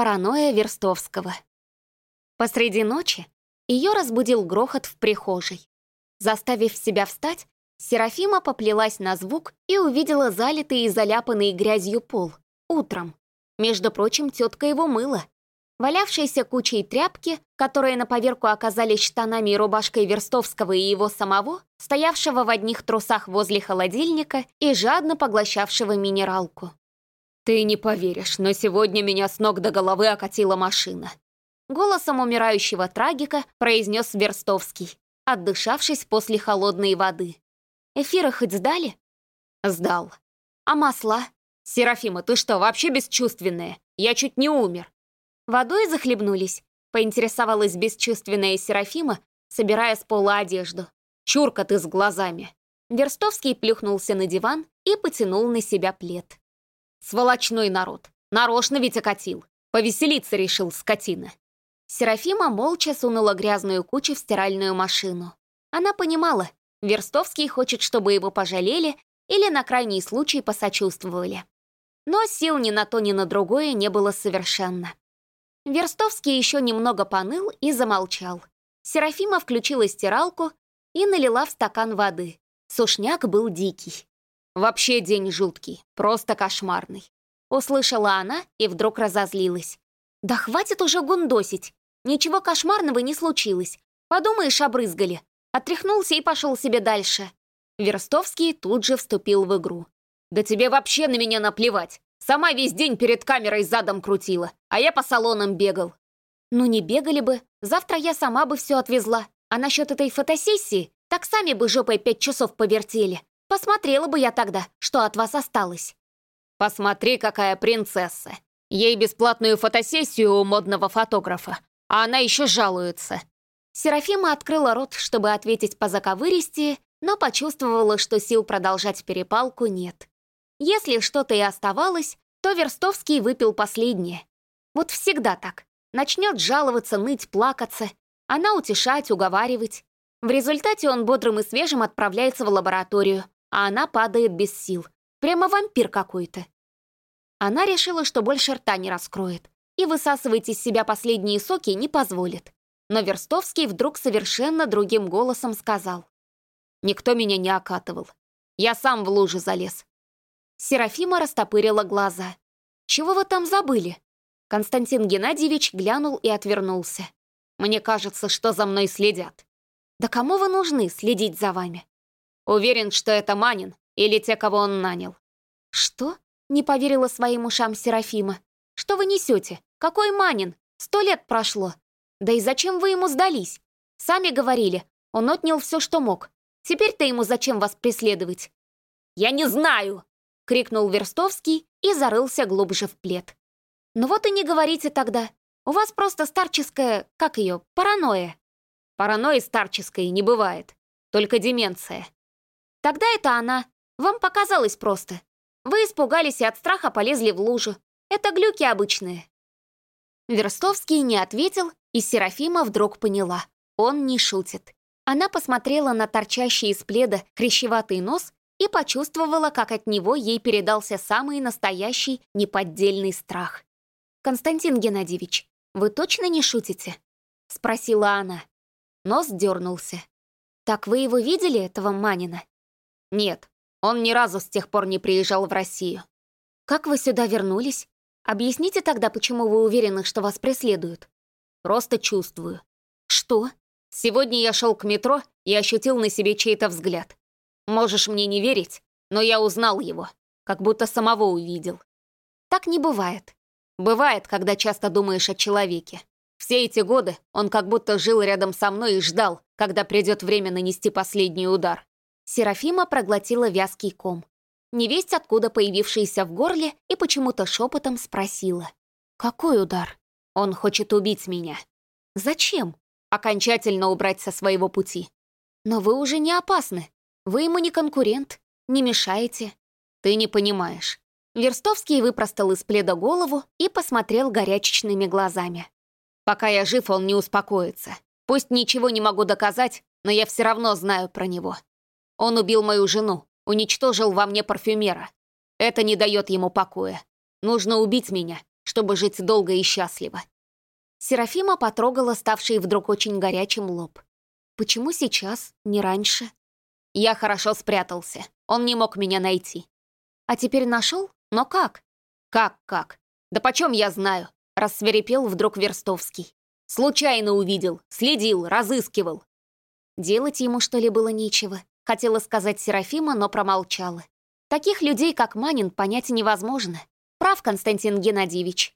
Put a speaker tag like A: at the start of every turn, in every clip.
A: Паранойя Верстовского. Посреди ночи ее разбудил грохот в прихожей. Заставив себя встать, Серафима поплелась на звук и увидела залитый и заляпанный грязью пол. Утром. Между прочим, тетка его мыла. Валявшиеся кучей тряпки, которые на поверку оказались штанами и рубашкой Верстовского и его самого, стоявшего в одних трусах возле холодильника и жадно поглощавшего минералку.
B: «Ты не поверишь, но сегодня меня с ног до головы окатила машина».
A: Голосом умирающего трагика произнес Верстовский, отдышавшись после холодной воды. «Эфиры хоть сдали?»
B: «Сдал».
A: «А масла?»
B: «Серафима, ты что, вообще бесчувственная? Я чуть не умер».
A: Водой захлебнулись, поинтересовалась бесчувственная Серафима, собирая с пола одежду.
B: «Чурка ты с глазами!»
A: Верстовский плюхнулся на диван и потянул на себя плед.
B: «Сволочной народ! Нарочно ведь окатил! Повеселиться решил, скотина!»
A: Серафима молча сунула грязную кучу в стиральную машину. Она понимала, Верстовский хочет, чтобы его пожалели или на крайний случай посочувствовали. Но сил ни на то, ни на другое не было совершенно. Верстовский еще немного поныл и замолчал. Серафима включила стиралку и налила в стакан воды. Сушняк был дикий.
B: «Вообще день жуткий, просто кошмарный», —
A: услышала она и вдруг разозлилась. «Да хватит уже гундосить! Ничего кошмарного не случилось. Подумаешь, обрызгали». Отряхнулся и пошел себе дальше. Верстовский тут же вступил в игру.
B: «Да тебе вообще на меня наплевать! Сама весь день перед камерой задом крутила, а я по салонам бегал».
A: «Ну не бегали бы, завтра я сама бы все отвезла. А насчет этой фотосессии, так сами бы жопой пять часов повертели. Посмотрела бы я тогда, что от вас осталось».
B: «Посмотри, какая принцесса. Ей бесплатную фотосессию у модного фотографа, а она еще жалуется».
A: Серафима открыла рот, чтобы ответить по заковыристи, но почувствовала, что сил продолжать перепалку нет. Если что-то и оставалось, то Верстовский выпил последнее. Вот всегда так. Начнет жаловаться, ныть, плакаться. Она утешать, уговаривать. В результате он бодрым и свежим отправляется в лабораторию, а она падает без сил. Прямо вампир какой-то. Она решила, что больше рта не раскроет, и высасывать из себя последние соки не позволит. Но Верстовский вдруг совершенно другим голосом сказал.
B: «Никто меня не окатывал. Я сам в лужу залез.
A: Серафима растопырила глаза. «Чего вы там забыли?» Константин Геннадьевич глянул и отвернулся.
B: «Мне кажется, что за мной следят».
A: «Да кому вы нужны следить за вами?»
B: «Уверен, что это Манин или те, кого он нанял».
A: «Что?» — не поверила своим ушам Серафима. «Что вы несете? Какой Манин? Сто лет прошло. Да и зачем вы ему сдались? Сами говорили, он отнял все, что мог. Теперь-то ему зачем вас преследовать?»
B: «Я не знаю!»
A: крикнул Верстовский и зарылся глубже в плед. «Ну вот и не говорите тогда. У вас просто старческая, как ее, паранойя».
B: «Паранойи старческой не бывает. Только деменция».
A: «Тогда это она. Вам показалось просто. Вы испугались и от страха полезли в лужу. Это глюки обычные». Верстовский не ответил, и Серафима вдруг поняла. Он не шутит. Она посмотрела на торчащий из пледа хрящеватый нос и почувствовала, как от него ей передался самый настоящий неподдельный страх. «Константин Геннадьевич, вы точно не шутите?» — спросила она. Нос дернулся. «Так вы его видели, этого Манина?»
B: «Нет, он ни разу с тех пор не приезжал в Россию».
A: «Как вы сюда вернулись? Объясните тогда, почему вы уверены, что вас преследуют?»
B: «Просто чувствую».
A: «Что?»
B: «Сегодня я шел к метро и ощутил на себе чей-то взгляд. Можешь мне не верить, но я узнал его, как будто самого увидел.
A: Так не бывает.
B: Бывает, когда часто думаешь о человеке. Все эти годы он как будто жил рядом со мной и ждал, когда придет время нанести последний удар.
A: Серафима проглотила вязкий ком. Невесть, откуда появившийся в горле, и почему-то шепотом спросила. «Какой удар?»
B: «Он хочет убить меня».
A: «Зачем?»
B: «Окончательно убрать со своего пути».
A: «Но вы уже не опасны. Вы ему не конкурент, не мешаете.
B: Ты не понимаешь.
A: Верстовский выпростал из пледа голову и посмотрел горячечными глазами.
B: Пока я жив, он не успокоится. Пусть ничего не могу доказать, но я все равно знаю про него. Он убил мою жену, уничтожил во мне парфюмера. Это не дает ему покоя. Нужно убить меня, чтобы жить долго и счастливо.
A: Серафима потрогала ставший вдруг очень горячим лоб. Почему сейчас, не раньше?
B: Я хорошо спрятался. Он не мог меня найти.
A: А теперь нашел? Но как?
B: Как-как? Да почем я знаю? Рассверепел вдруг Верстовский. Случайно увидел, следил, разыскивал.
A: Делать ему, что ли, было нечего. Хотела сказать Серафима, но промолчала. Таких людей, как Манин, понять невозможно. Прав Константин Геннадьевич.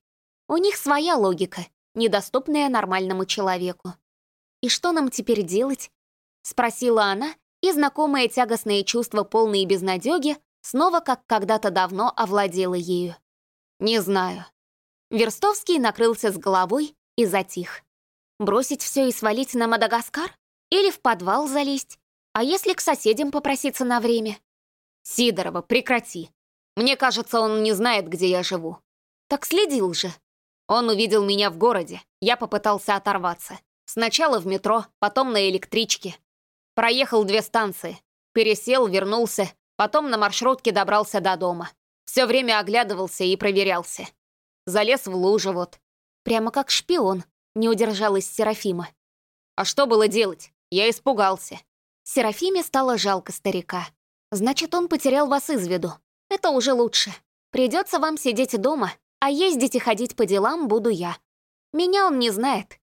A: У них своя логика, недоступная нормальному человеку. «И что нам теперь делать?» — спросила она, и знакомое тягостное чувство полной безнадёги снова, как когда-то давно, овладело ею.
B: «Не знаю».
A: Верстовский накрылся с головой и затих. Бросить все и свалить на Мадагаскар? Или в подвал залезть? А если к соседям попроситься на время?
B: «Сидорова, прекрати. Мне кажется, он не знает, где я живу».
A: «Так следил же».
B: Он увидел меня в городе. Я попытался оторваться. Сначала в метро, потом на электричке. Проехал две станции. Пересел, вернулся. Потом на маршрутке добрался до дома. Все время оглядывался и проверялся. Залез в лужу вот.
A: Прямо как шпион, не удержалась Серафима.
B: А что было делать? Я испугался.
A: Серафиме стало жалко старика. Значит, он потерял вас из виду. Это уже лучше. Придется вам сидеть дома, а ездить и ходить по делам буду я. Меня он не знает.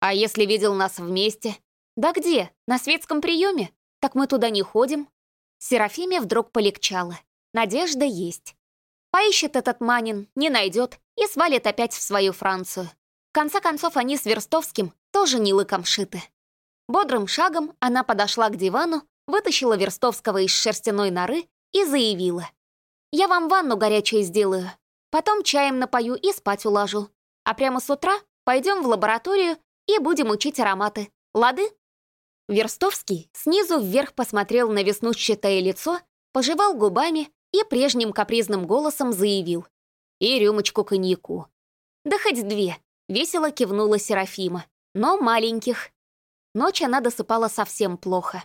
B: А если видел нас вместе?
A: Да где? На светском приеме? Так мы туда не ходим. Серафиме вдруг полегчало. Надежда есть. Поищет этот Манин, не найдет и свалит опять в свою Францию. В конце концов, они с Верстовским тоже не лыком шиты. Бодрым шагом она подошла к дивану, вытащила Верстовского из шерстяной норы и заявила. «Я вам ванну горячую сделаю, потом чаем напою и спать уложу. А прямо с утра пойдем в лабораторию и будем учить ароматы. Лады?» Верстовский снизу вверх посмотрел на веснущатое лицо, пожевал губами и прежним капризным голосом заявил. «И рюмочку коньяку». «Да хоть две», — весело кивнула Серафима. «Но маленьких». Ночь она досыпала совсем плохо.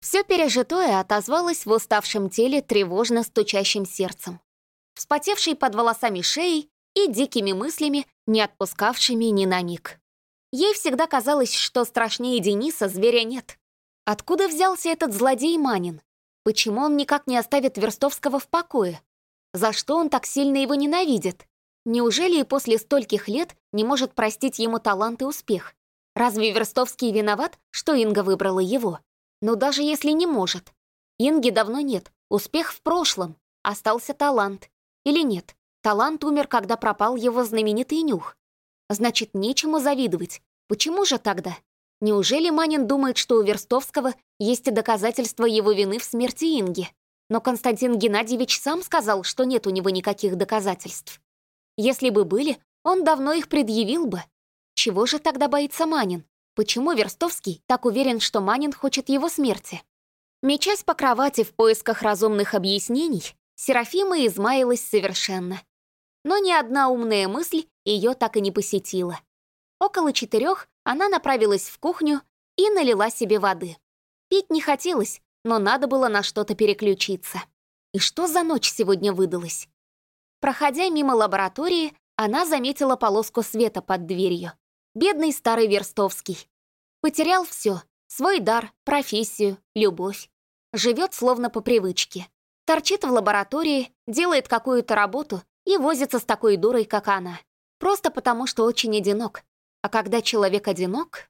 A: Все пережитое отозвалось в уставшем теле тревожно стучащим сердцем, вспотевшей под волосами шеей и дикими мыслями, не отпускавшими ни на миг. Ей всегда казалось, что страшнее Дениса зверя нет. Откуда взялся этот злодей Манин? Почему он никак не оставит Верстовского в покое? За что он так сильно его ненавидит? Неужели и после стольких лет не может простить ему талант и успех? Разве Верстовский виноват, что Инга выбрала его? Но даже если не может. Инги давно нет, успех в прошлом, остался талант. Или нет, талант умер, когда пропал его знаменитый нюх. Значит, нечему завидовать. Почему же тогда? Неужели Манин думает, что у Верстовского есть доказательства его вины в смерти Инги? Но Константин Геннадьевич сам сказал, что нет у него никаких доказательств. Если бы были, он давно их предъявил бы. Чего же тогда боится Манин? Почему Верстовский так уверен, что Манин хочет его смерти? Мечась по кровати в поисках разумных объяснений, Серафима измаялась совершенно. Но ни одна умная мысль ее так и не посетила. Около четырех она направилась в кухню и налила себе воды. Пить не хотелось, но надо было на что-то переключиться. И что за ночь сегодня выдалась? Проходя мимо лаборатории, она заметила полоску света под дверью. Бедный старый Верстовский. Потерял все — свой дар, профессию, любовь. Живет словно по привычке. Торчит в лаборатории, делает какую-то работу и возится с такой дурой, как она. Просто потому, что очень одинок. А когда человек одинок...